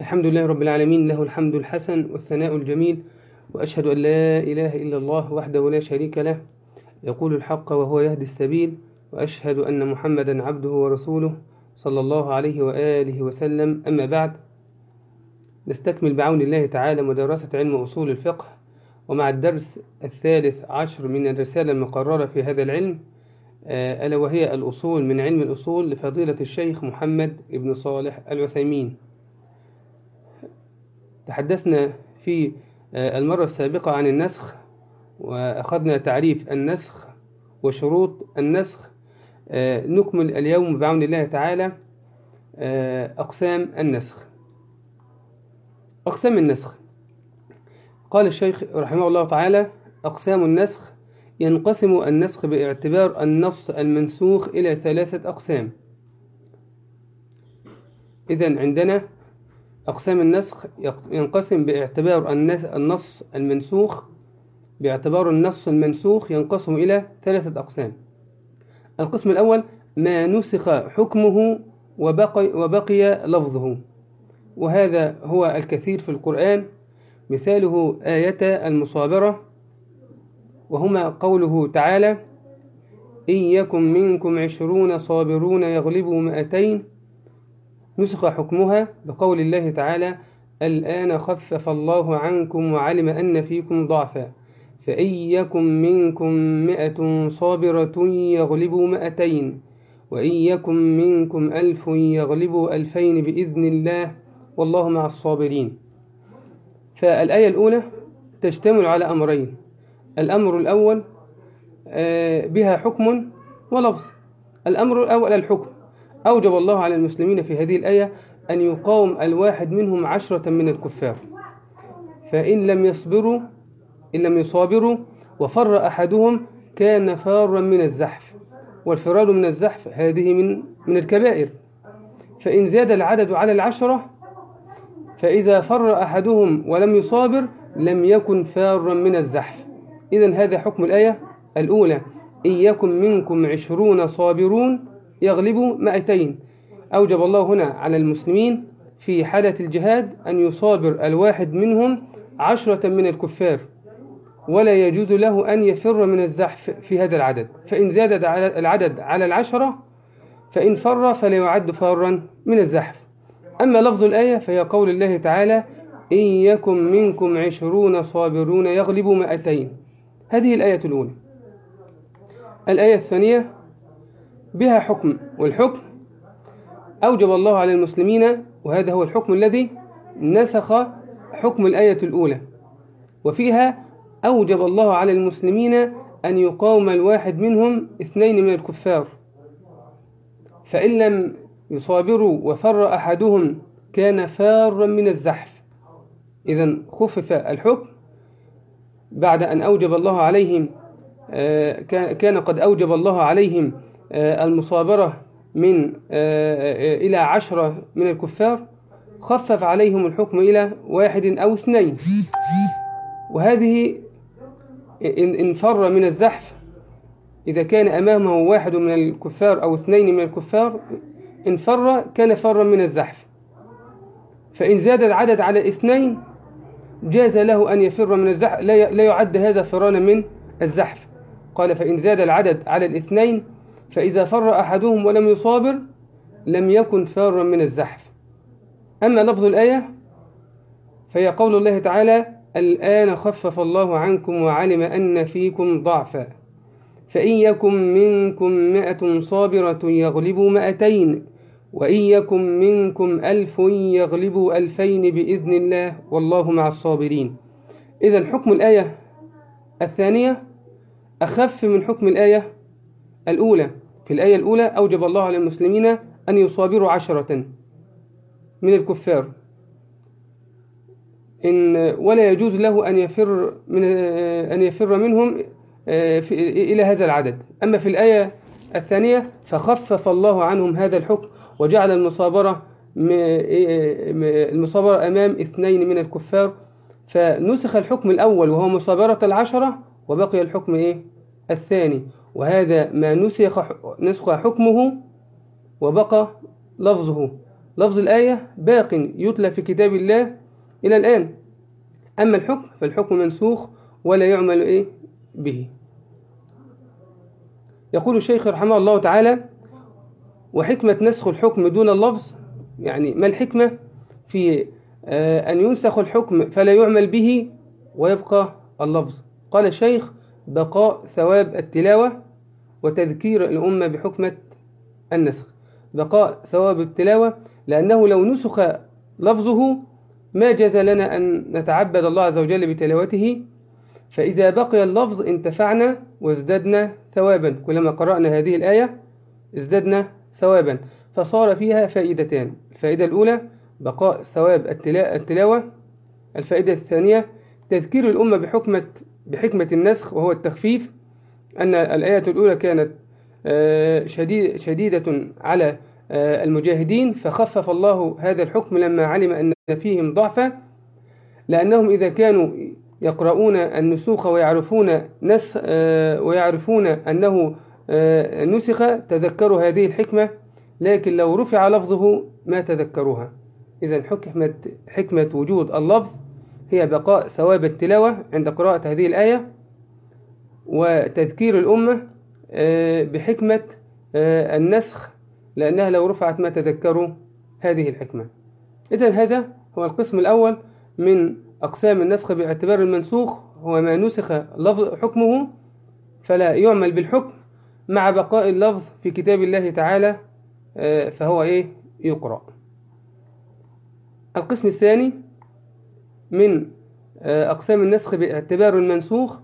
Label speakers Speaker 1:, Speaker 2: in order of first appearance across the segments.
Speaker 1: الحمد لله رب العالمين له الحمد الحسن والثناء الجميل وأشهد أن لا إله إلا الله وحده لا شريك له يقول الحق وهو يهدي السبيل وأشهد أن محمدا عبده ورسوله صلى الله عليه وآله وسلم. أما بعد نستكمل بعون الله تعالى مدرسة علم أصول الفقه ومع الدرس الثالث عشر من الرسالة المقررة في هذا العلم ألا وهي الأصول من علم الأصول لفضيلة الشيخ محمد بن صالح العثيمين. تحدثنا في المرة السابقة عن النسخ وأخذنا تعريف النسخ وشروط النسخ. نكمل اليوم بعون الله تعالى أقسام النسخ. أقسام النسخ. قال الشيخ رحمه الله تعالى أقسام النسخ ينقسم النسخ باعتبار النص المنسوخ إلى ثلاثة أقسام. إذا عندنا أقسام النسخ ينقسم باعتبار النص المنسوخ باعتبار النص المنسوخ ينقسم إلى ثلاثة أقسام. القسم الأول ما نسخ حكمه وبقي, وبقي لفظه. وهذا هو الكثير في القرآن. مثاله آية المصابرة. وهما قوله تعالى إن يكن منكم عشرون صابرون يغلبوا مئتين نسخ حكمها بقول الله تعالى الآن خفف الله عنكم وعلم أن فيكم ضعفا فإن يكن منكم مئة صابرة يغلبوا مئتين وإن يكن منكم ألف يغلبوا ألفين بإذن الله والله مع الصابرين. فالآية الأولى تشتمل على أمرين الأمر الأول بها حكم ولفظ الأمر الأول الحكم. أوجب الله على المسلمين في هذه الآية أن يقاوم الواحد منهم عشرة من الكفار. فإن لم يصبروا إن لم يصابروا وفر أحدهم كان فارا من الزحف. والفرار من الزحف هذه من من الكبائر. فإن زاد العدد على العشرة فإذا فر أحدهم ولم يصابر لم يكن فارا من الزحف. إذا هذا حكم الآية الأولى. إن يكن منكم عشرون صابرون يغلبوا مائتين أوجب الله هنا على المسلمين في حالة الجهاد أن يصابر الواحد منهم عشرة من الكفار ولا يجوز له أن يفر من الزحف في هذا العدد. فإن زاد العدد على العشرة فإن فر فلا يعد فارا من الزحف. أما لفظ الآية فهي قول الله تعالى إن يكن منكم عشرون صابرون يغلبوا مائتين هذه الآية الأولى. الآية الثانية بها حكم والحكم أوجب الله على المسلمين وهذا هو الحكم الذي نسخ حكم الآية الأولى. وفيها أوجب الله على المسلمين أن يقاوم الواحد منهم اثنين من الكفار. فإن لم يصابروا وفر أحدهم كان فارا من الزحف. إذا خفف الحكم بعد أن أوجب الله عليهم كان قد أوجب الله عليهم المصابرة من إلى عشرة من الكفار خفف عليهم الحكم إلى واحد أو اثنين. وهذه إن فر من الزحف إذا كان أمامه واحد من الكفار أو اثنين من الكفار إن فر كان فرا من الزحف. فإن زاد العدد على اثنين جاز له أن يفر من الزحف لا يعد هذا فرانا من الزحف. قال فإن زاد العدد على الاثنين فإذا فر أحدهم ولم يصابر لم يكن فارا من الزحف. أما لفظ الآية فهي قول الله تعالى الآن خفف الله عنكم وعلم أن فيكم ضعفا. فإن يكن منكم مئة صابرة يغلبوا مئتين وإن يكن منكم ألف يغلبوا ألفين بإذن الله والله مع الصابرين. إذا حكم الآية الثانية أخف من حكم الآية الأولى في الآية الأولى أوجب الله على المسلمين أن يصابروا عشرة من الكفار. إن ولا يجوز له أن يفر من أن يفر منهم إلى هذا العدد. أما في الآية الثانية فخفف الله عنهم هذا الحكم وجعل المصابرة المصابرة أمام اثنين من الكفار. فنسخ الحكم الأول وهو مصابرة العشرة وبقي الحكم إيه؟ الثاني. وهذا ما نسخ نسخ حكمه وبقى لفظه. لفظ الآية باق يتلى في كتاب الله إلى الآن. أما الحكم فالحكم منسوخ ولا يعمل إيه به. يقول الشيخ رحمه الله تعالى وحكمة نسخ الحكم دون اللفظ يعني ما الحكمة؟ في آه، أن ينسخ الحكم فلا يعمل به ويبقى اللفظ. قال الشيخ بقاء ثواب التلاوة وتذكير الأمة بحكمة النسخ. بقاء ثواب التلاوة لأنه لو نسخ لفظه ما جاز لنا أن نتعبد الله عز وجل بتلاوته. فإذا بقي اللفظ انتفعنا وازددنا ثوابا. كلما قرأنا هذه الآية ازددنا ثوابا. فصار فيها فائدتان. الفائدة الأولى بقاء ثواب التلاوة. الفائدة الثانية تذكير الأمة بحكمة بحكمة النسخ وهو التخفيف. أن الآية الأولى كانت آه، شديدة على آه، المجاهدين فخفف الله هذا الحكم لما علم أن فيهم ضعفا لأنهم إذا كانوا يقرؤون النسوخ ويعرفون نس آه، ويعرفون أنه نسخ تذكروا هذه الحكمة لكن لو رفع لفظه ما تذكروها. إذا حكمة حكمة وجود اللفظ هي بقاء ثواب التلاوة عند قراءة هذه الآية. وتذكير الأمة آه، بحكمة آه، النسخ لأنها لو رفعت ما تذكروا هذه الحكمة. إذا هذا هو القسم الأول من أقسام النسخ باعتبار المنسوخ هو ما نسخ لفظ حكمه فلا يعمل بالحكم مع بقاء اللفظ في كتاب الله تعالى آه، فهو إيه؟ يقرأ. القسم الثاني من أقسام النسخ باعتبار المنسوخ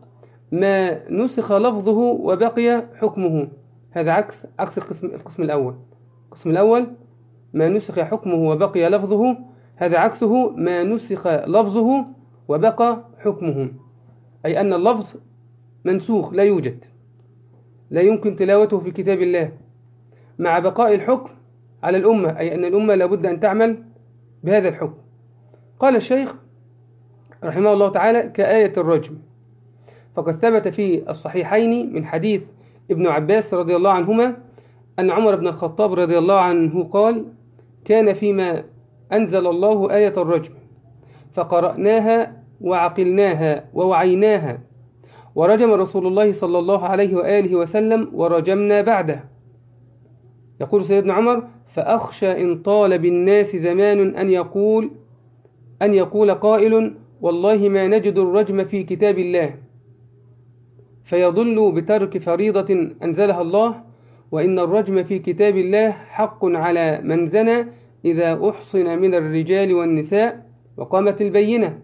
Speaker 1: ما نسخ لفظه وبقي حكمه. هذا عكس عكس القسم القسم الأول. القسم الأول ما نسخ حكمه وبقي لفظه. هذا عكسه ما نسخ لفظه وبقى حكمه. أي أن اللفظ منسوخ لا يوجد. لا يمكن تلاوته في كتاب الله. مع بقاء الحكم على الأمة أي أن الأمة لابد أن تعمل بهذا الحكم. قال الشيخ رحمه الله تعالى كآية الرجم. فقد ثبت في الصحيحين من حديث ابن عباس رضي الله عنهما أن عمر بن الخطاب رضي الله عنه قال كان فيما أنزل الله آية الرجم فقرأناها وعقلناها ووعيناها ورجم رسول الله صلى الله عليه وآله وسلم ورجمنا بعده. يقول سيدنا عمر فأخشى إن طال بالناس زمان أن يقول أن يقول قائل والله ما نجد الرجم في كتاب الله. فيضل بترك فريضة أنزلها الله وإن الرجم في كتاب الله حق على من زنى إذا أحصن من الرجال والنساء وقامت البينة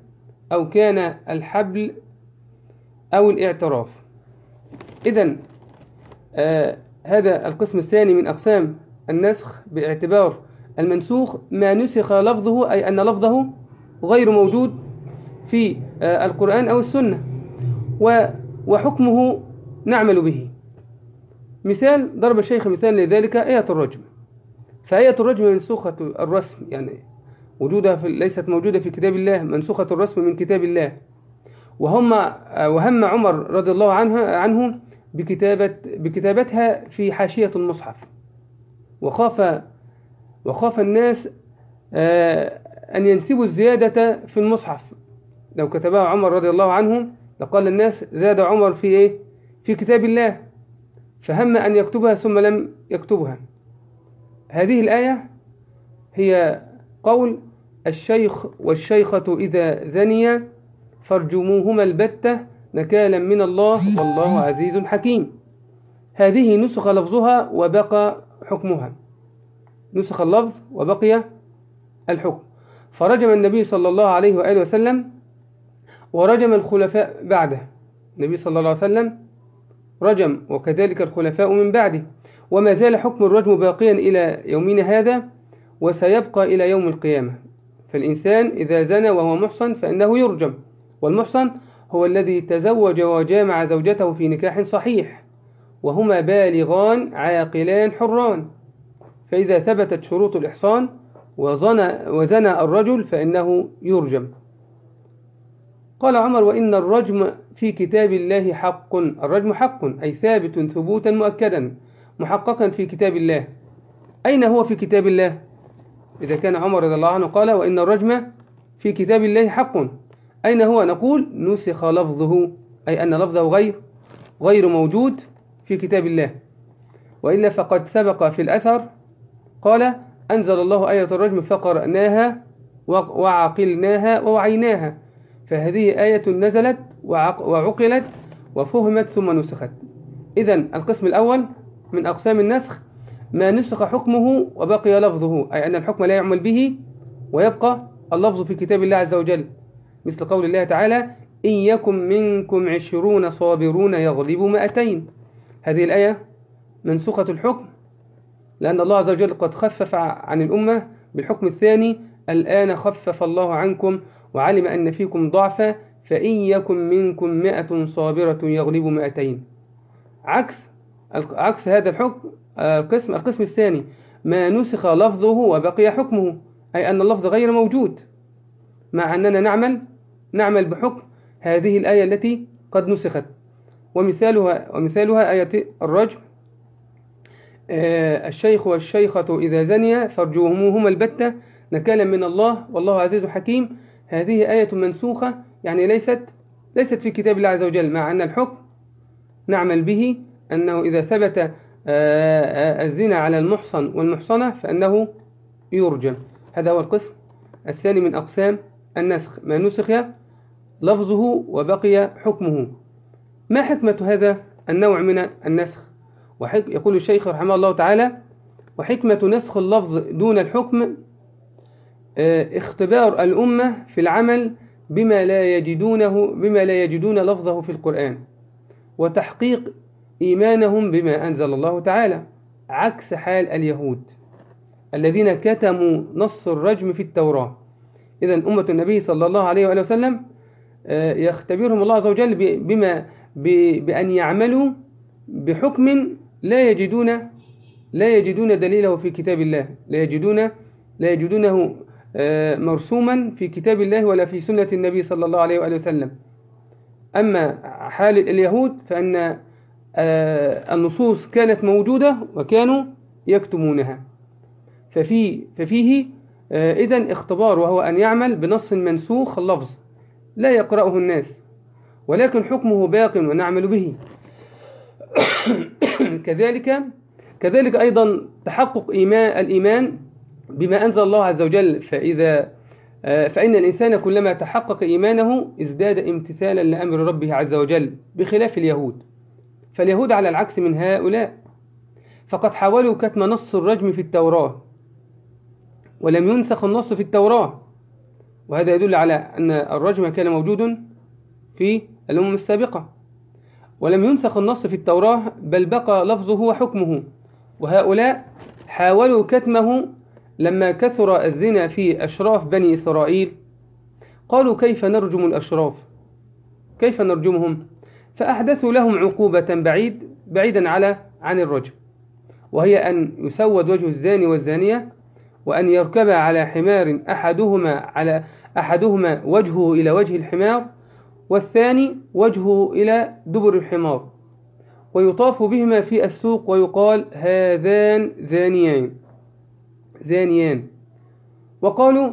Speaker 1: أو كان الحبل أو الاعتراف. إذا آه هذا القسم الثاني من أقسام النسخ باعتبار المنسوخ ما نسخ لفظه أي أن لفظه غير موجود في آه القرآن أو السنة. و وحكمه نعمل به. مثال ضرب الشيخ مثال لذلك آية الرجم. فآية الرجم منسوخة الرسم يعني وجودها في ليست موجودة في كتاب الله منسوخة الرسم من كتاب الله. وهم وهم عمر رضي الله عنها عنه بكتابة بكتابتها في حاشية المصحف. وخاف وخاف الناس آه، أن ينسبوا الزيادة في المصحف. لو كتبها عمر رضي الله عنه لقال الناس زاد عمر في إيه؟ في كتاب الله فهم أن يكتبها ثم لم يكتبها. هذه الآية هي قول الشيخ والشيخة إذا زنيا فارجموهما البتة نكالا من الله والله عزيز حكيم. هذه نسخ لفظها وبقى حكمها. نسخ اللفظ وبقي الحكم. فرجم النبي صلى الله عليه وآله وسلم ورجم الخلفاء بعده. النبي صلى الله عليه وسلم رجم وكذلك الخلفاء من بعده. وما زال حكم الرجم باقيا إلى يومنا هذا وسيبقى إلى يوم القيامة. فالإنسان إذا زنى وهو محصن فإنه يرجم. والمحصن هو الذي تزوج وجامع زوجته في نكاح صحيح وهما بالغان عاقلان حران. فإذا ثبتت شروط الإحصان وزنى, الرجل فإنه يرجم. قال عمر وإن الرجم في كتاب الله حق. الرجم حق أي ثابت ثبوتا مؤكدا محققا في كتاب الله. أين هو في كتاب الله؟ إذا كان عمر رضي الله عنه قال وإن الرجم في كتاب الله حق. أين هو؟ نقول نسخ لفظه أي أن لفظه غير غير موجود في كتاب الله. وإلا فقد سبق في الأثر قال أنزل الله آية الرجم فقرأناها وعقلناها ووعيناها. فهذه آية نزلت وعقلت وفهمت ثم نسخت. إذا القسم الأول من أقسام النسخ ما نسخ حكمه وبقي لفظه أي أن الحكم لا يعمل به ويبقى اللفظ في كتاب الله عز وجل. مثل قول الله تعالى إن يكن منكم عشرون صابرون يغلبوا مئتين هذه الآية منسوخة الحكم لأن الله عز وجل قد خفف عن الأمة بالحكم الثاني الآن خفف الله عنكم وعلم أن فيكم ضعفا فإن يكن منكم مئة صابرة يغلبوا مئتين. عكس عكس هذا الحكم القسم القسم الثاني ما نسخ لفظه وبقي حكمه أي أن اللفظ غير موجود مع أننا نعمل نعمل بحكم هذه الآية التي قد نسخت. ومثالها ومثالها آية الرجم آه، الشيخ والشيخة إذا زنيا فارجوهموهما البتة نكالا من الله والله عزيز حكيم هذه آية منسوخة يعني ليست ليست في كتاب الله عز وجل مع أن الحكم نعمل به أنه إذا ثبت آه، آه، الزنا على المحصن والمحصنة فأنه يرجم هذا هو القسم الثاني من أقسام النسخ. ما نسخ لفظه وبقي حكمه. ما حكمة هذا النوع من النسخ؟ يقول الشيخ رحمه الله تعالى وحكمة نسخ اللفظ دون الحكم اختبار الأمة في العمل بما لا يجدونه بما لا يجدون لفظه في القرآن وتحقيق إيمانهم بما أنزل الله تعالى عكس حال اليهود الذين كتموا نص الرجم في التوراة. إذا أمة النبي صلى الله عليه وآله وسلم آه، يختبرهم الله عز وجل بما بأن يعملوا بحكم لا يجدون لا يجدون دليله في كتاب الله لا يجدون لا يجدونه آه، مرسوما في كتاب الله ولا في سنة النبي صلى الله عليه وآله وسلم. أما حال اليهود فأن آه، النصوص كانت موجودة وكانوا يكتمونها. ففي ففيه آه، إذن اختبار وهو أن يعمل بنص منسوخ اللفظ لا يقرأه الناس ولكن حكمه باق ونعمل به. كذلك كذلك أيضا تحقق إيمان الإيمان بما أنزل الله عز وجل فإذا آه، فإن الإنسان كلما تحقق إيمانه ازداد امتثالا لأمر ربه عز وجل بخلاف اليهود. فاليهود على العكس من هؤلاء. فقد حاولوا كتم نص الرجم في التوراة ولم ينسخ النص في التوراة. وهذا يدل على أن الرجم كان موجود في الأمم السابقة. ولم ينسخ النص في التوراة بل بقى لفظه وحكمه. وهؤلاء حاولوا كتمه لما كثر الزنا في أشراف بني إسرائيل قالوا كيف نرجم الأشراف؟ كيف نرجمهم؟ فأحدثوا لهم عقوبة بعيد بعيدا على عن الرجم وهي أن يسود وجه الزاني والزانية وأن يركب على حمار أحدهما على أحدهما وجهه إلى وجه الحمار والثاني وجهه إلى دبر الحمار ويطاف بهما في السوق ويقال هذان زانيان زانيان وقالوا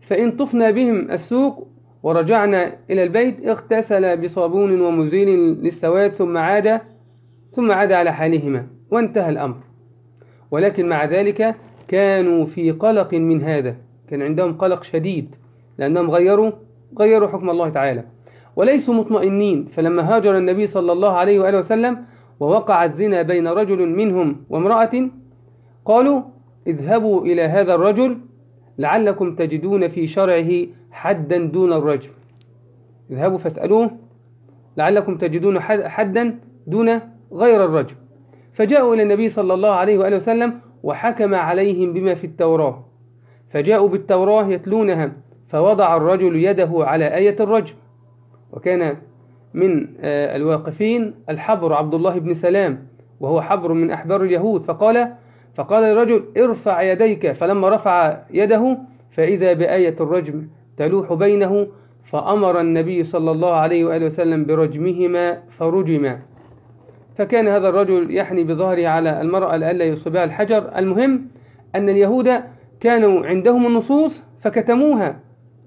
Speaker 1: فإن طفنا بهم السوق ورجعنا إلى البيت اغتسل بصابون ومزيل للسواد ثم عاد ثم عاد على حالهما وانتهى الأمر. ولكن مع ذلك كانوا في قلق من هذا كان عندهم قلق شديد لأنهم غيروا غيروا حكم الله تعالى. وليسوا مطمئنين فلما هاجر النبي صلى الله عليه وآله وسلم ووقع الزنا بين رجل منهم وامرأة قالوا اذهبوا إلى هذا الرجل لعلكم تجدون في شرعه حدا دون الرجم. اذهبوا فاسألوه لعلكم تجدون حدا دون غير الرجم. فجاءوا إلى النبي صلى الله عليه وآله وسلم وحكم عليهم بما في التوراة. فجاءوا بالتوراة يتلونها فوضع الرجل يده على آية الرجم. وكان من آه، الواقفين الحبر عبد الله بن سلام وهو حبر من أحبار اليهود. فقال فقال الرجل ارفع يديك فلما رفع يده فإذا بآية الرجم تلوح بينه فأمر النبي صلى الله عليه وآله وسلم برجمهما فرجما. فكان هذا الرجل يحني بظهره على المرأة لئلا يصيبها الحجر. المهم أن اليهود كانوا عندهم النصوص فكتموها.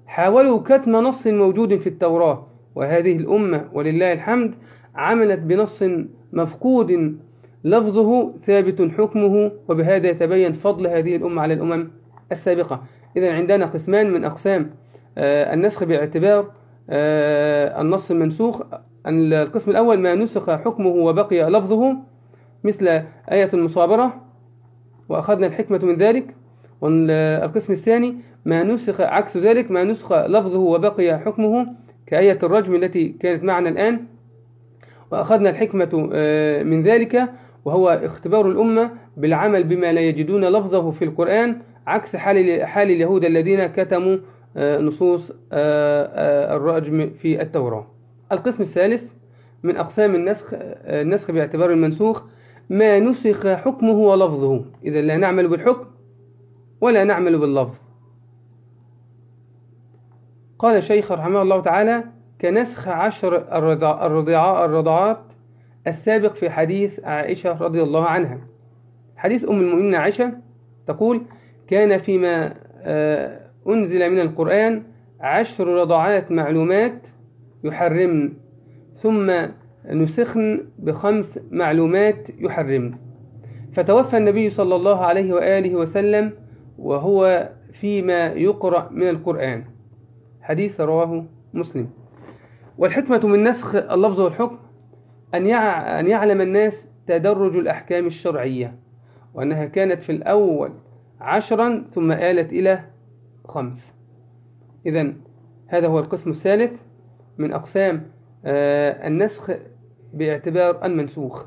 Speaker 1: حاولوا كتم نص موجود في التوراة وهذه الأمة ولله الحمد عملت بنص مفقود لفظه ثابت حكمه وبهذا يتبين فضل هذه الأمة على الأمم السابقة. إذا عندنا قسمان من أقسام آه، النسخ باعتبار آه، النص المنسوخ. القسم الأول ما نسخ حكمه وبقي لفظه مثل آية المصابرة وأخذنا الحكمة من ذلك. والقسم الثاني ما نسخ عكس ذلك ما نسخ لفظه وبقي حكمه كآية الرجم التي كانت معنا الآن. وأخذنا الحكمة آه، من ذلك. وهو اختبار الأمة بالعمل بما لا يجدون لفظه في القرآن عكس حال حال اليهود الذين كتموا آه، نصوص آه، الرجم في التوراة. القسم الثالث من أقسام النسخ النسخ باعتبار المنسوخ ما نسخ حكمه ولفظه. إذا لا نعمل بالحكم ولا نعمل باللفظ. قال الشيخ رحمه الله تعالى كنسخ عشر الرضاعات السابق في حديث عائشة رضي الله عنها. حديث أم المؤمنين عائشة تقول كان فيما آه، أنزل من القرآن عشر رضاعات معلومات يحرمن ثم نسخن بخمس معلومات يحرمن. فتوفى النبي صلى الله عليه وآله وسلم وهو فيما يقرأ من القرآن. حديث رواه مسلم. والحكمة من نسخ اللفظ والحكم أن أن يعلم الناس تدرج الأحكام الشرعية وأنها كانت في الأول عشرا ثم آلت إلى خمس. إذا هذا هو القسم الثالث من أقسام آه، النسخ باعتبار المنسوخ.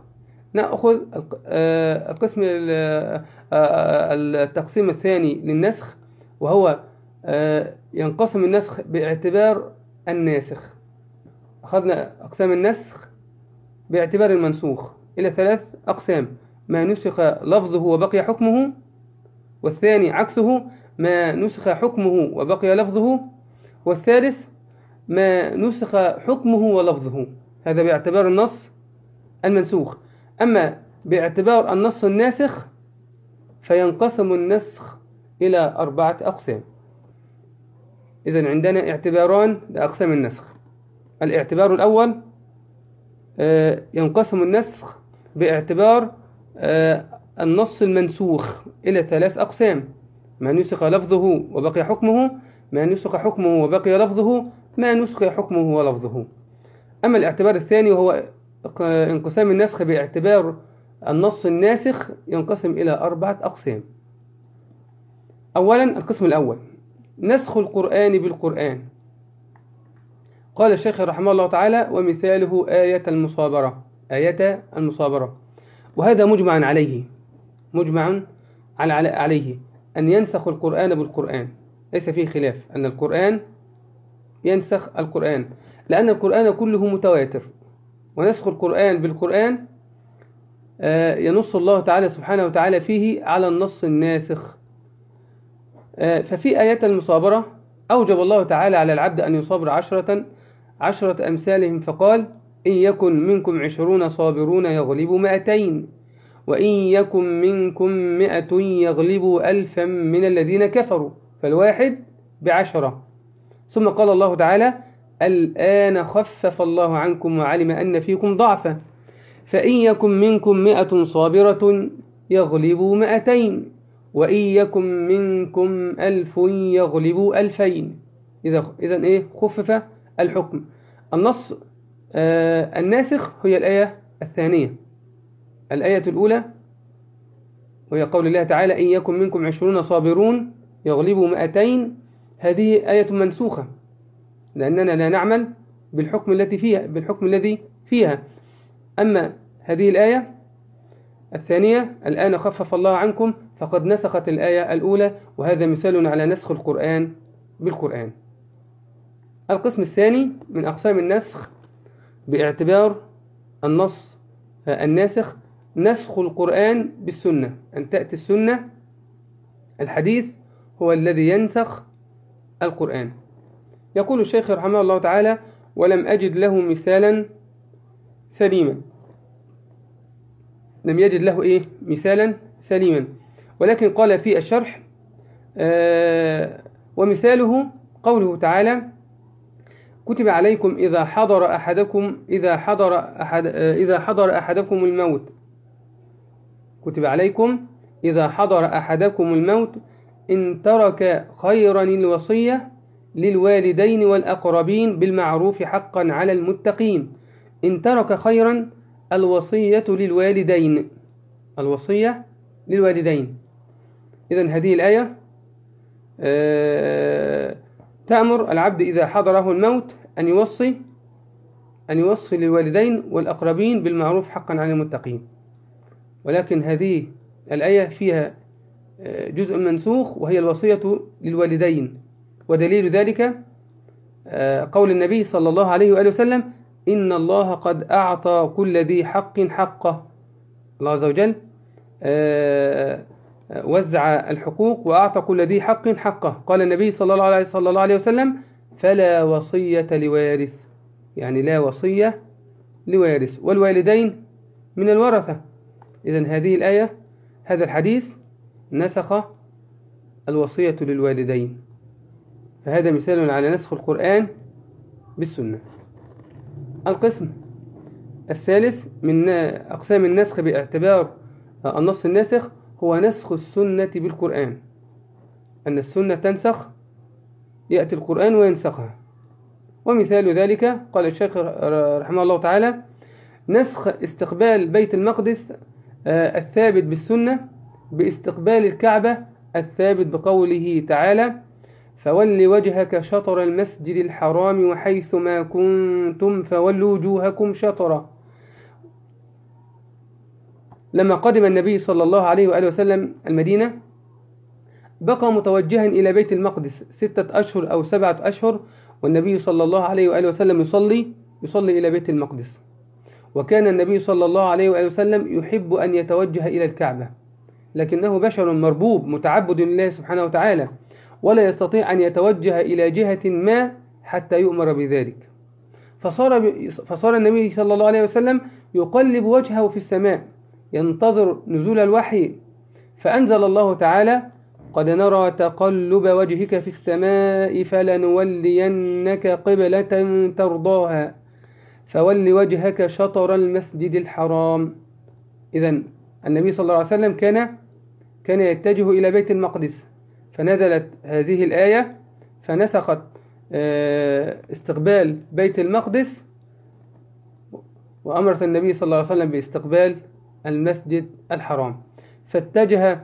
Speaker 1: نأخذ آه، القسم آه، التقسيم الثاني للنسخ وهو ينقسم النسخ باعتبار الناسخ. أخذنا أقسام النسخ باعتبار المنسوخ. إلى ثلاث أقسام. ما نسخ لفظه وبقي حكمه والثاني عكسه ما نسخ حكمه وبقي لفظه والثالث ما نسخ حكمه ولفظه. هذا باعتبار النص المنسوخ. أما باعتبار النص الناسخ فينقسم النسخ إلى أربعة أقسام. إذن عندنا اعتباران لأقسام النسخ. الاعتبار الأول ينقسم النسخ باعتبار آه، النص المنسوخ إلى ثلاث أقسام. ما نسخ لفظه وبقي حكمه ما نسخ حكمه وبقي لفظه ما نسخ حكمه ولفظه. أما الاعتبار الثاني وهو انقسام النسخ باعتبار النص الناسخ ينقسم إلى أربعة أقسام. أولا القسم الأول نسخ القرآن بالقرآن. قال الشيخ رحمه الله تعالى ومثاله آية المصابرة. آية المصابرة. وهذا مجمع عليه. مجمع عليه. أن ينسخ القرآن بالقرآن. ليس فيه خلاف. أن القرآن ينسخ القرآن. لأن القرآن كله متواتر. ونسخ القرآن بالقرآن آه، ينص الله تعالى سبحانه وتعالى فيه على النص الناسخ. آه، ففي آيات المصابرة أوجب الله تعالى على العبد أن يصابر عشرة عشرة أمثالهم فقال إن يكن منكم عشرون صابرون يغلبوا مائتين وإن يكن منكم مئة يغلبوا ألفا من الذين كفروا فالواحد بعشرة. ثم قال الله تعالى الآن خفف الله عنكم وعلم أن فيكم ضعفا فإن يكن منكم مئة صابرة يغلبوا مئتين وإن يكن منكم ألف يغلبوا ألفين. إذا إذا إيه خفف الحكم. النص آه الناسخ هي الآية الثانية. الآية الأولى وهي قول الله تعالى إن يكن منكم عشرون صابرون يغلبوا مئتين. هذه آية منسوخة لأننا لا نعمل بالحكم التي فيها بالحكم الذي فيها. أما هذه الآية الثانية الآن خفف الله عنكم فقد نسخت الآية الأولى وهذا مثال على نسخ القرآن بالقرآن. القسم الثاني من أقسام النسخ باعتبار النص الناسخ نسخ القرآن بالسنة. أن تأتي السنة الحديث هو الذي ينسخ القرآن. يقول الشيخ رحمه الله تعالى ولم أجد له مثالا سليما. لم يجد له إيه؟ مثالا سليما. ولكن قال في الشرح آه، ومثاله قوله تعالى كتب عليكم إذا حضر أحدكم إذا حضر أحد إذا حضر أحدكم الموت. كتب عليكم إذا حضر أحدكم الموت إن ترك خيرا الوصية للوالدين والأقربين بالمعروف حقا على المتقين. إن ترك خيرا الوصية للوالدين. الوصية للوالدين. إذا هذه الآية آه، تأمر العبد إذا حضره الموت أن يوصي أن يوصي للوالدين والأقربين بالمعروف حقا على المتقين. ولكن هذه الآية فيها آه، جزء منسوخ وهي الوصية للوالدين. ودليل ذلك آه، قول النبي صلى الله عليه وآله وسلم إن الله قد أعطى كل ذي حق حقه. الله عز وجل آه، وزع الحقوق وأعطى كل ذي حق حقه. قال النبي صلى الله عليه صلى الله عليه وسلم فلا وصية لوارث. يعني لا وصية لوارث. والوالدين من الورثة. إذا هذه الآية هذا الحديث نسخ الوصية للوالدين. فهذا مثال على نسخ القرآن بالسنة. القسم الثالث من أقسام النسخ باعتبار النص الناسخ هو نسخ السنة بالقرآن. أن السنة تنسخ يأتي القرآن وينسخها ومثال ذلك قال الشيخ رحمه الله تعالى نسخ استقبال بيت المقدس آه، الثابت بالسنة باستقبال الكعبة الثابت بقوله تعالى فول وجهك شطر المسجد الحرام وحيث ما كنتم فولوا وجوهكم شطرا. لما قدم النبي صلى الله عليه وآله وسلم المدينة بقى متوجها إلى بيت المقدس ستة أشهر أو سبعة أشهر والنبي صلى الله عليه وآله وسلم يصلي يصلي إلى بيت المقدس. وكان النبي صلى الله عليه وآله وسلم يحب أن يتوجه إلى الكعبة. لكنه بشر مربوب متعبد لله سبحانه وتعالى ولا يستطيع أن يتوجه إلى جهة ما حتى يؤمر بذلك. فصار, فصار النبي صلى الله عليه وسلم يقلب وجهه في السماء ينتظر نزول الوحي. فأنزل الله تعالى قد نرى تقلب وجهك في السماء فلنولينك قبلة ترضاها. فول وجهك شطر المسجد الحرام. إذا النبي صلى الله عليه وسلم كان كان يتجه إلى بيت المقدس. فنزلت هذه الآية فنسخت آه، استقبال بيت المقدس وأمرت النبي صلى الله عليه وسلم باستقبال المسجد الحرام. فاتجه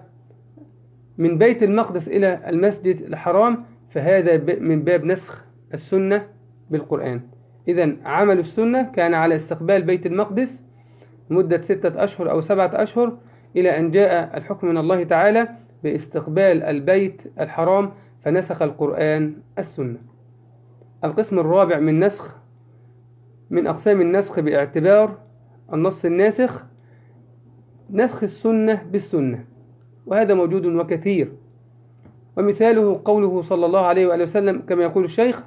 Speaker 1: من بيت المقدس إلى المسجد الحرام فهذا من باب نسخ السنة بالقرآن. إذا عمل السنة كان على استقبال بيت المقدس مدة ستة أشهر أو سبعة أشهر إلى أن جاء الحكم من الله تعالى باستقبال البيت الحرام فنسخ القرآن السنة. القسم الرابع من نسخ من أقسام النسخ باعتبار النص الناسخ نسخ السنة بالسنة. وهذا موجود وكثير. ومثاله قوله صلى الله عليه وآله وسلم كما يقول الشيخ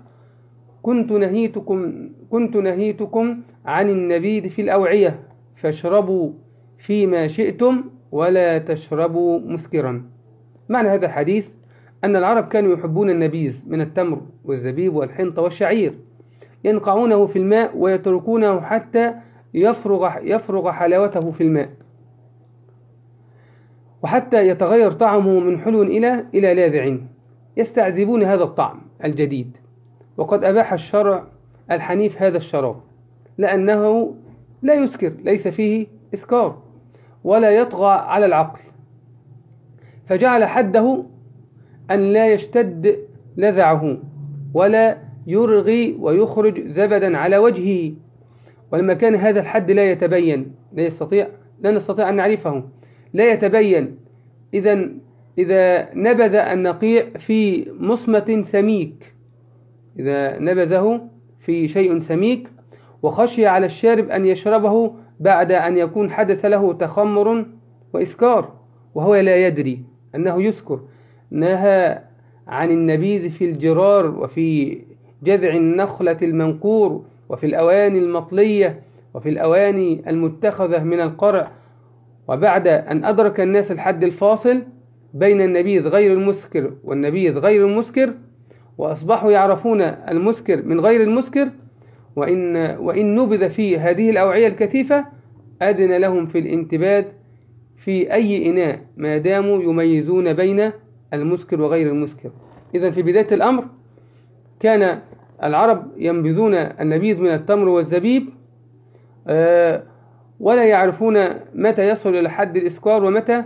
Speaker 1: كنت نهيتكم كنت نهيتكم عن النبيذ في الأوعية فاشربوا فيما شئتم ولا تشربوا مسكرا. معنى هذا الحديث أن العرب كانوا يحبون النبيذ من التمر والزبيب والحنطة والشعير ينقعونه في الماء ويتركونه حتى يفرغ, يفرغ حلاوته في الماء. وحتى يتغير طعمه من حلو إلى إلى لاذع. يستعذبون هذا الطعم الجديد. وقد أباح الشرع الحنيف هذا الشراب لأنه لا يسكر ليس فيه إسكار ولا يطغى على العقل. فجعل حده أن لا يشتد لذعه ولا يرغي ويخرج زبدا على وجهه. ولما كان هذا الحد لا يتبين لا يستطيع لا نستطيع أن نعرفه. لا يتبين. إذا إذا نبذ النقيع في مصمة سميك إذا نبذه في شيء سميك وخشي على الشارب أن يشربه بعد أن يكون حدث له تخمر وإسكار وهو لا يدري أنه يسكر. نهى عن النبيذ في الجرار وفي جذع النخلة المنقور وفي الأواني المطلية وفي الأواني المتخذة من القرع وبعد أن أدرك الناس الحد الفاصل بين النبيذ غير المسكر والنبيذ غير المسكر وأصبحوا يعرفون المسكر من غير المسكر وإن, وإن نبذ في هذه الأوعية الكثيفة أدن لهم في الانتباذ في أي إناء ما داموا يميزون بين المسكر وغير المسكر. إذا في بداية الأمر كان العرب ينبذون النبيذ من التمر والزبيب آه، ولا يعرفون متى يصل إلى حد الإسكار ومتى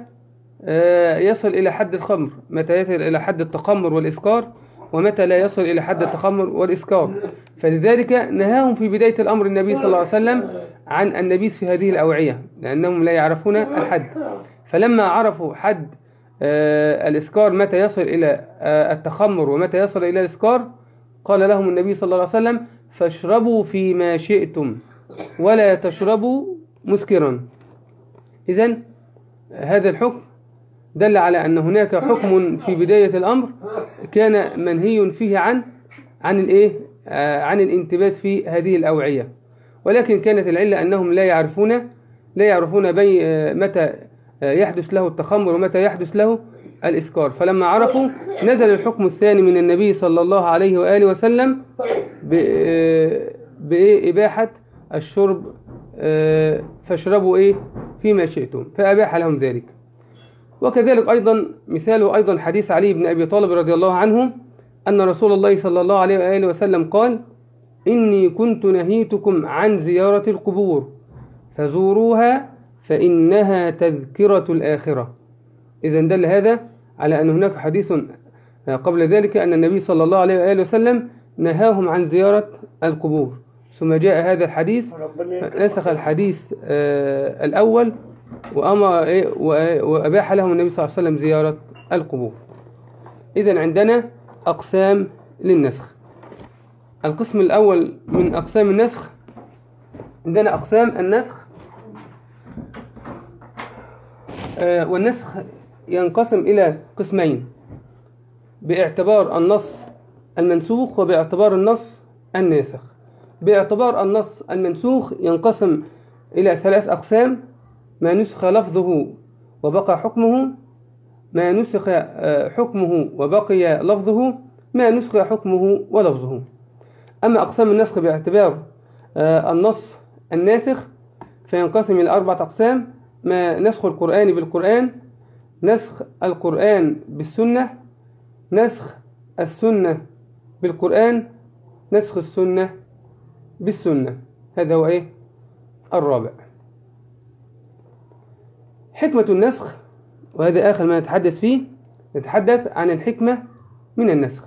Speaker 1: آه، يصل إلى حد الخمر متى يصل إلى حد التخمر والإسكار ومتى لا يصل إلى حد التخمر والإسكار. فلذلك نهاهم في بداية الأمر النبي صلى الله عليه وسلم عن النبيذ في هذه الأوعية لأنهم لا يعرفون الحد. فلما عرفوا حد آه، الإسكار متى يصل إلى آه، التخمر ومتى يصل إلى الإسكار قال لهم النبي صلى الله عليه وسلم فاشربوا فيما شئتم ولا تشربوا مسكرا. إذا هذا الحكم دل على أن هناك حكم في بداية الأمر كان منهي فيه عن عن الإيه؟ آه، عن الانتباس في هذه الأوعية. ولكن كانت العلة أنهم لا يعرفون لا يعرفون بي متى يحدث له التخمر ومتى يحدث له الإسكار. فلما عرفوا نزل الحكم الثاني من النبي صلى الله عليه وآله وسلم بإباحة الشرب آه، فاشربوا إيه؟ فيما شئتم. فأباح لهم ذلك. وكذلك أيضا مثاله أيضا حديث علي بن أبي طالب رضي الله عنه أن رسول الله صلى الله عليه وآله وسلم قال إني كنت نهيتكم عن زيارة القبور فزوروها فإنها تذكرة الآخرة. إذا دل هذا على أن هناك حديث قبل ذلك أن النبي صلى الله عليه وآله وسلم نهاهم عن زيارة القبور. ثم جاء هذا الحديث نسخ الحديث آه، الأول وأما إيه، وأباح لهم النبي صلى الله عليه وسلم زيارة القبور. إذا عندنا أقسام للنسخ. القسم الأول من أقسام النسخ عندنا أقسام النسخ آه، والنسخ ينقسم إلى قسمين باعتبار النص المنسوخ وباعتبار النص الناسخ. باعتبار النص المنسوخ ينقسم إلى ثلاث أقسام ما نسخ لفظه وبقى حكمه ما نسخ آه، حكمه وبقي لفظه ما نسخ حكمه ولفظه. أما أقسام النسخ باعتبار آه، النص الناسخ فينقسم إلى أربعة أقسام ما نسخ القرآن بالقرآن نسخ القرآن بالسنة نسخ السنة بالقرآن نسخ السنة بالسنة. هذا هو إيه؟ الرابع. حكمة النسخ وهذا آخر ما نتحدث فيه نتحدث عن الحكمة من النسخ.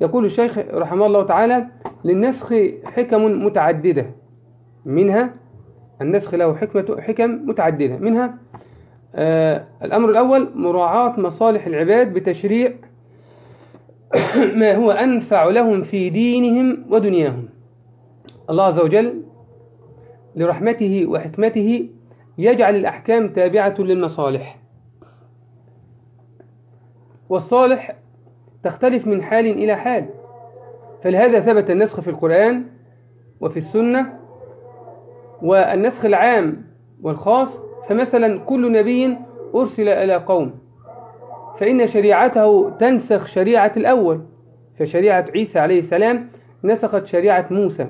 Speaker 1: يقول الشيخ رحمه الله تعالى للنسخ حكم متعددة. منها النسخ له حكمة حكم متعددة. منها آه الأمر الأول مراعاة مصالح العباد بتشريع ما هو أنفع لهم في دينهم ودنياهم. الله عز وجل لرحمته وحكمته يجعل الأحكام تابعة للمصالح. والصالح تختلف من حال إلى حال. فلهذا ثبت النسخ في القرآن وفي السنة والنسخ العام والخاص فمثلا كل نبي أرسل إلى قوم فإن شريعته تنسخ شريعة الأول فشريعة عيسى عليه السلام نسخت شريعة موسى.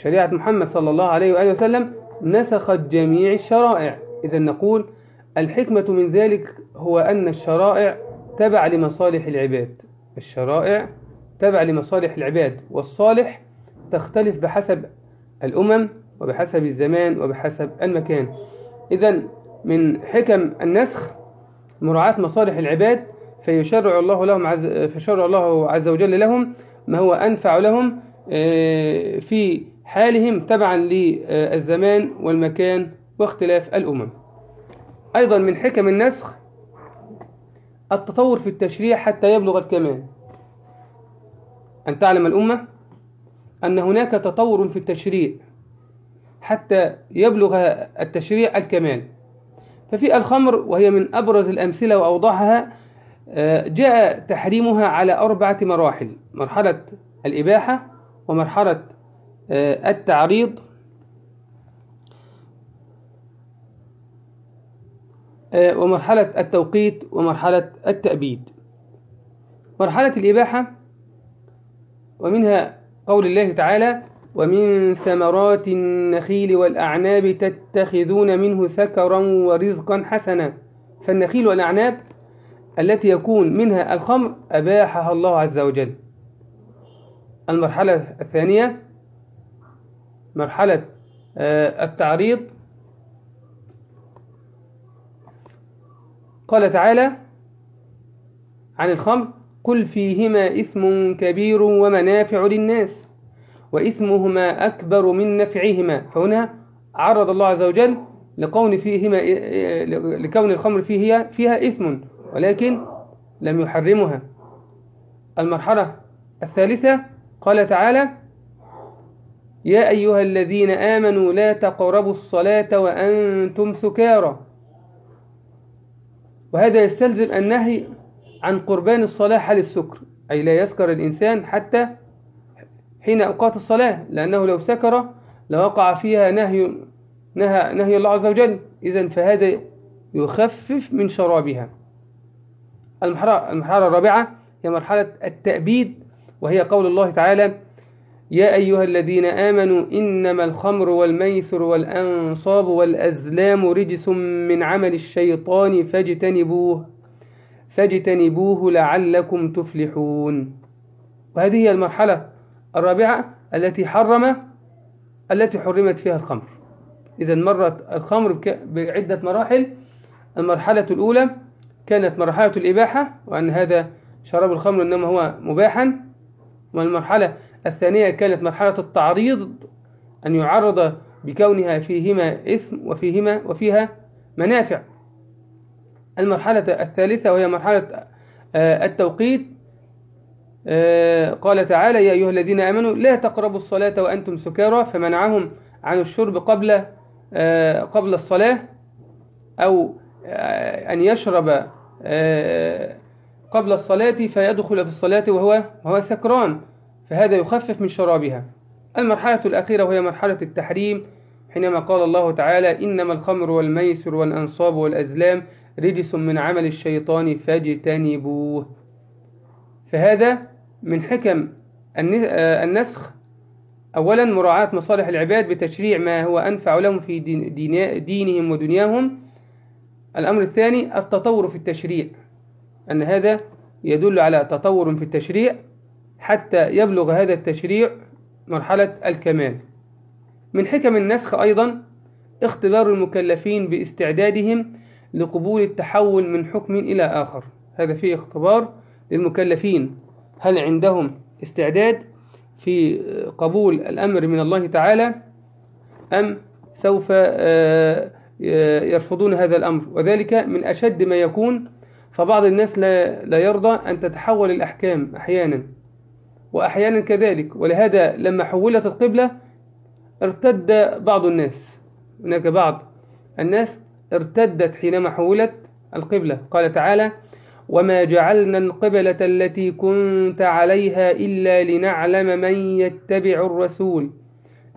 Speaker 1: وشريعة محمد صلى الله عليه وآله وسلم نسخت جميع الشرائع. إذا نقول الحكمة من ذلك هو أن الشرائع تبع لمصالح العباد. الشرائع تبع لمصالح العباد والصالح تختلف بحسب الأمم وبحسب الزمان وبحسب المكان. إذا من حكم النسخ مراعاة مصالح العباد فيشرع الله لهم عز فشرع الله عز وجل لهم ما هو أنفع لهم آه، في حالهم تبعا للزمان والمكان واختلاف الأمم. أيضا من حكم النسخ التطور في التشريع حتى يبلغ الكمال. أن تعلم الأمة أن هناك تطور في التشريع حتى يبلغ التشريع الكمال. ففي الخمر وهي من أبرز الأمثلة وأوضحها جاء تحريمها على أربعة مراحل مرحلة الإباحة ومرحلة التعريض. آه، ومرحلة التوقيت ومرحلة التأبيد. مرحلة الإباحة ومنها قول الله تعالى ومن ثمرات النخيل والأعناب تتخذون منه سكرا ورزقا حسنا. فالنخيل والأعناب التي يكون منها الخمر أباحها الله عز وجل. المرحلة الثانية مرحلة آه، التعريض. قال تعالى عن الخمر قل فيهما إثم كبير ومنافع للناس وإثمهما أكبر من نفعهما. فهنا عرض الله عز وجل لكون فيهما لكون الخمر فيه فيها إثم ولكن لم يحرمها. المرحلة الثالثة قال تعالى يا أيها الذين آمنوا لا تقربوا الصلاة وأنتم سكارى. وهذا يستلزم النهي عن قربان الصلاة حال السكر أي لا يسكر الإنسان حتى حين أوقات الصلاة لأنه لو سكر لوقع فيها نهي نهى, نهي الله عز وجل. إذا فهذا يخفف من شرابها. المرحلة, الرابعة هي مرحلة التأبيد وهي قول الله تعالى يا أيها الذين آمنوا إنما الخمر والميسر والأنصاب والأزلام رجس من عمل الشيطان فاجتنبوه فاجتنبوه لعلكم تفلحون. وهذه هي المرحلة الرابعة التي حرم التي حرمت فيها الخمر. إذا مرت الخمر بعدة مراحل. المرحلة الأولى كانت مرحلة الإباحة وأن هذا شراب الخمر إنما هو مباحا. والمرحلة الثانية كانت مرحلة التعريض أن يعرض بكونها فيهما إثم وفيهما وفيها منافع. المرحلة الثالثة وهي مرحلة آه، التوقيت آه، قال تعالى يا أيها الذين آمنوا لا تقربوا الصلاة وأنتم سكارى فمنعهم عن الشرب قبل آه، قبل الصلاة أو أن يشرب قبل الصلاة فيدخل في الصلاة وهو وهو سكران. فهذا يخفف من شرابها. المرحلة الأخيرة وهي مرحلة التحريم حينما قال الله تعالى إنما الخمر والميسر والأنصاب والأزلام رجس من عمل الشيطان فاجتنبوه. فهذا من حكم النسخ. أولا مراعاة مصالح العباد بتشريع ما هو أنفع لهم في دينهم ودنياهم. الأمر الثاني التطور في التشريع أن هذا يدل على تطور في التشريع. حتى يبلغ هذا التشريع مرحلة الكمال. من حكم النسخ أيضا اختبار المكلفين باستعدادهم لقبول التحول من حكم إلى آخر. هذا فيه اختبار للمكلفين. هل عندهم استعداد في قبول الأمر من الله تعالى أم سوف آه، يرفضون هذا الأمر؟ وذلك من أشد ما يكون فبعض الناس لا يرضى أن تتحول الأحكام أحيانا. وأحيانا كذلك. ولهذا لما حولت القبلة ارتد بعض الناس. هناك بعض الناس ارتدت حينما حولت القبلة. قال تعالى وما جعلنا القبلة التي كنت عليها إلا لنعلم من يتبع الرسول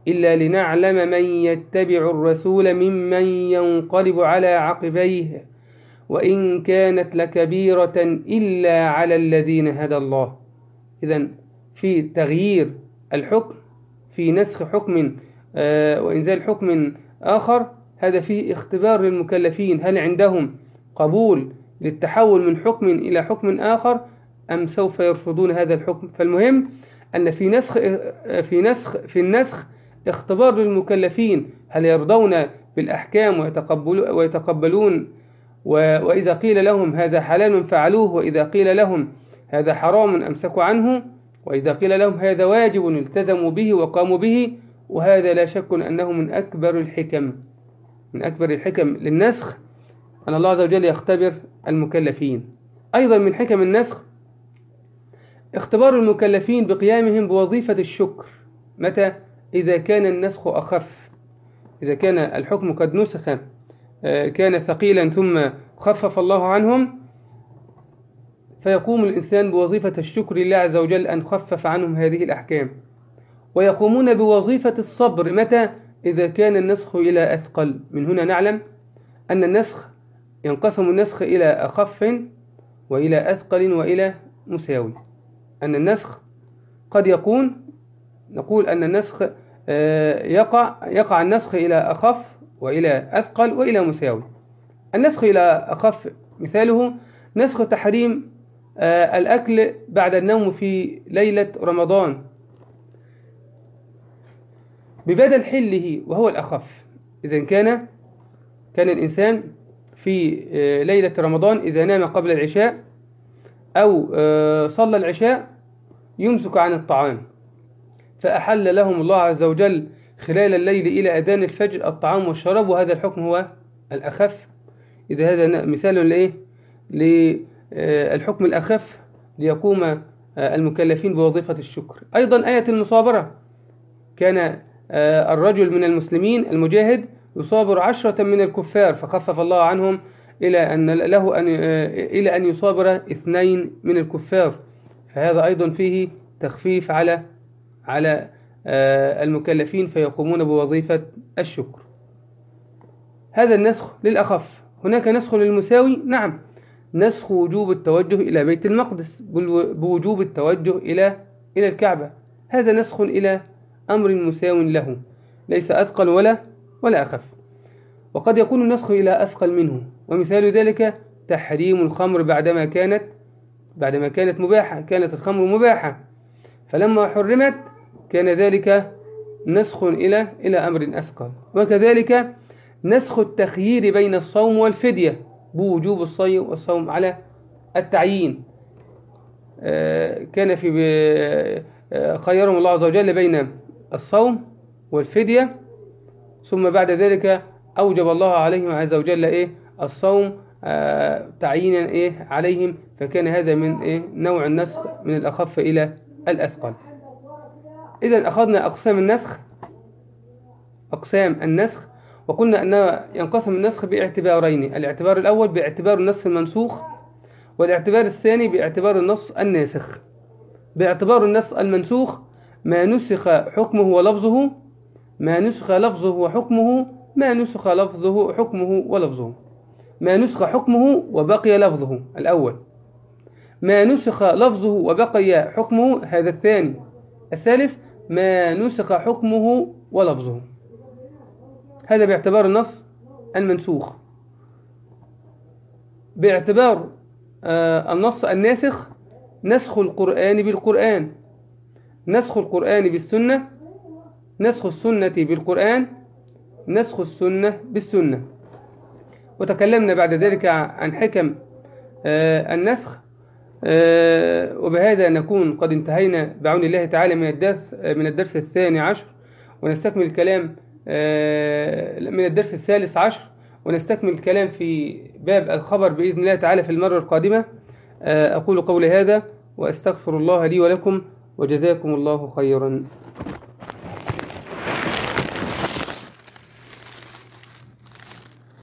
Speaker 1: إلا لنعلم من يتبع الرسول ممن ينقلب على عقبيه وإن كانت لكبيرة إلا على الذين هدى الله. إذا في تغيير الحكم في نسخ حكم آه، وإنزال حكم آخر هذا فيه اختبار للمكلفين. هل عندهم قبول للتحول من حكم إلى حكم آخر؟ أم سوف يرفضون هذا الحكم؟ فالمهم أن في نسخ في نسخ في النسخ اختبار للمكلفين. هل يرضون بالأحكام ويتقبلون؟ وإذا قيل لهم هذا حلال فعلوه وإذا قيل لهم هذا حرام أمسكوا عنه. وإذا قيل لهم هذا واجب التزموا به وقاموا به وهذا لا شك أنه من أكبر الحكم من أكبر الحكم للنسخ. أن الله عز وجل يختبر المكلفين. أيضا من حكم النسخ اختبار المكلفين بقيامهم بوظيفة الشكر. متى؟ إذا كان النسخ أخف. إذا كان الحكم قد نسخ آه، كان ثقيلا ثم خفف الله عنهم فيقوم الإنسان بوظيفة الشكر لله عز وجل أن خفف عنهم هذه الأحكام. ويقومون بوظيفة الصبر متى؟ إذا كان النسخ إلى أثقل. من هنا نعلم أن النسخ ينقسم النسخ إلى أخف وإلى أثقل وإلى مساوي. أن النسخ قد يكون نقول أن النسخ آه، يقع يقع النسخ إلى أخف وإلى أثقل وإلى مساوي. النسخ إلى أخف مثاله نسخ تحريم الأكل بعد النوم في ليلة رمضان. ببدل حله وهو الأخف. إذا كان كان الإنسان في آه، ليلة رمضان إذا نام قبل العشاء أو آه، صلى العشاء يمسك عن الطعام. فأحل لهم الله عز وجل خلال الليل إلى أذان الفجر الطعام والشراب وهذا الحكم هو الأخف. إذا هذا مثال لإيه؟ للحكم الأخف ليقوم آه، المكلفين بوظيفة الشكر. أيضا آية المصابرة. كان الرجل من المسلمين المجاهد يصابر عشرة من الكفار فخفف الله عنهم إلى أن له أن إلى أن يصابر اثنين من الكفار. فهذا أيضا فيه تخفيف على على آه، المكلفين فيقومون بوظيفة الشكر. هذا النسخ للأخف. هناك نسخ للمساوي؟ نعم. نسخ وجوب التوجه إلى بيت المقدس بوجوب التوجه إلى إلى الكعبة. هذا نسخ إلى أمر مساو له ليس أثقل ولا ولا أخف. وقد يكون النسخ إلى أثقل منه ومثال ذلك تحريم الخمر بعدما كانت بعدما كانت مباحة كانت الخمر مباحة. فلما حرمت كان ذلك نسخ إلى إلى أمر أثقل. وكذلك نسخ التخيير بين الصوم والفدية. بوجوب الصيم والصوم على التعيين. آه، كان في آه، خيرهم الله عز وجل بين الصوم والفدية ثم بعد ذلك أوجب الله عليهم عز وجل إيه؟ الصوم آه تعيينا إيه؟ عليهم فكان هذا من إيه؟ نوع النسخ من الأخف إلى الأثقل. إذا أخذنا أقسام النسخ أقسام النسخ وقلنا أنه ينقسم النسخ باعتبارين الاعتبار الأول باعتبار النص المنسوخ والاعتبار الثاني باعتبار النص الناسخ. باعتبار النص المنسوخ ما نسخ حكمه ولفظه ما نسخ لفظه وحكمه ما نسخ لفظه حكمه ولفظه. ما نسخ حكمه وبقي لفظه الأول. ما نسخ لفظه وبقي حكمه هذا الثاني. الثالث ما نسخ حكمه ولفظه. هذا باعتبار النص المنسوخ. باعتبار آه، النص الناسخ نسخ القرآن بالقرآن. نسخ القرآن بالسنة نسخ السنة بالقرآن نسخ السنة بالسنة. وتكلمنا بعد ذلك عن حكم آه، النسخ آه، وبهذا نكون قد انتهينا بعون الله تعالى من الدرس من الدرس الثاني عشر. ونستكمل الكلام من الدرس الثالث عشر ونستكمل الكلام في باب الخبر بإذن الله تعالى في المرة القادمة. أقول قولي هذا وأستغفر الله لي ولكم وجزاكم الله خيرا.